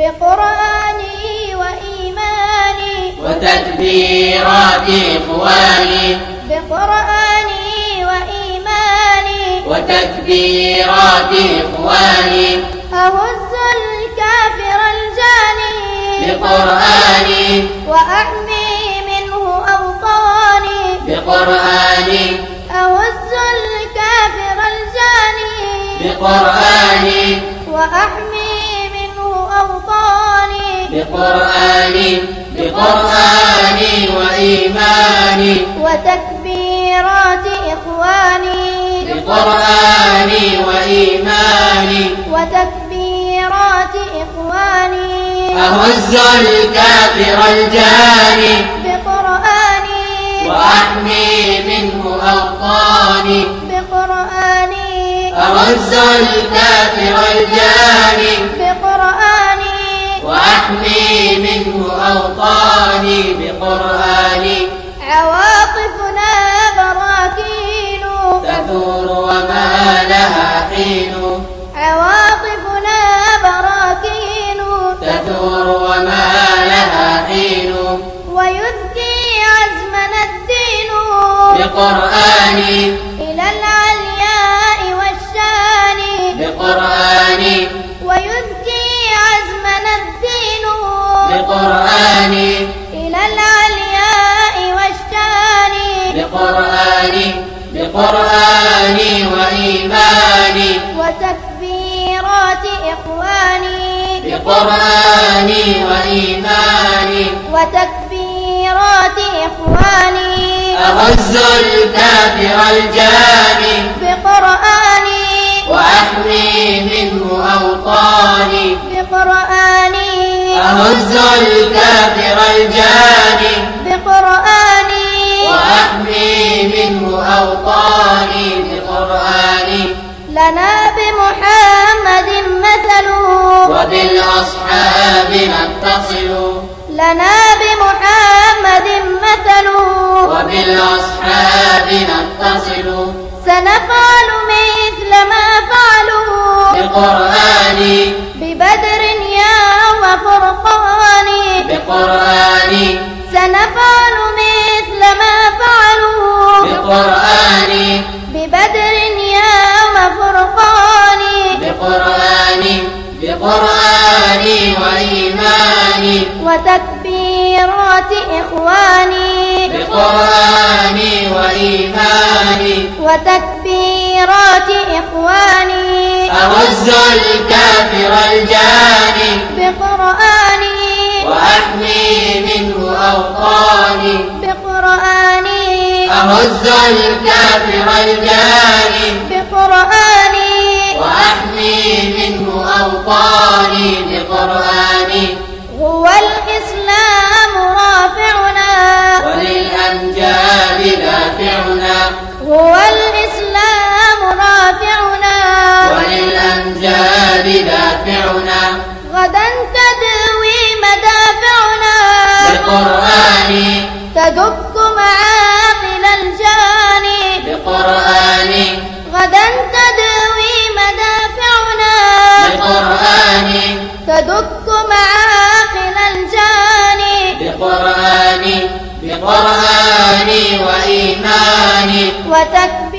بقرآني وإيماني وتكبيرات إخواني بقرآني وإيماني وتكبيرات إخواني أهز الكافر الجاني بقرآني. وأحمي منه أوطاني بقرآني. أهز الكافر الجاني بقرآني. بقرآني بقرآني وإيماني وتكبيرات إخواني. بقرآني وإيماني وتكبيرات إخواني. أهز الكافر الجاني بقرآني وأحمي منه أوطاني. بقرآني أهز الكافر الجاني بقرآني عواطفنا براكين. تثور وما لها حين. عواطفنا براكين. تثور وما لها حين. ويذكي عزمنا الدين. بقرآني إلى العلياء والشان. بقرآني ويذكي عزمنا الدين. بقرآني بقرآني وإيماني. وتكبيرات إخواني. بقرآني وإيماني. وتكبيرات إخواني. أغز الكافر الجاني. بقرآني وأحمي منه أوطاني. بقرآني أهز أوطاني بقرآني لنا بمحمد مثل. وبالأصحاب نتصل لنا بمحمد مثل. وبالأصحاب نتصل سنفعل مثل ما فعلوا. بقرآني بقرآني وإيماني. وتكبيرات إخواني. بقرآني وإيماني. وتكبيرات إخواني. أغز الكافر الجاني. بقرآني وأحمي منه أوطاني. بقرآني أهز الكافر الجاني. بقرآني وأحمي أوطاني بقرآني هو الإسلام رافعنا. وللأمجاد دافعنا. هو الإسلام رافعنا. وللأمجاد دافعنا. غدا تدوي مدافعنا. بقرآني تدك تدك معاقل الجاني بقرآني بقرآني وإيماني وتكبيرات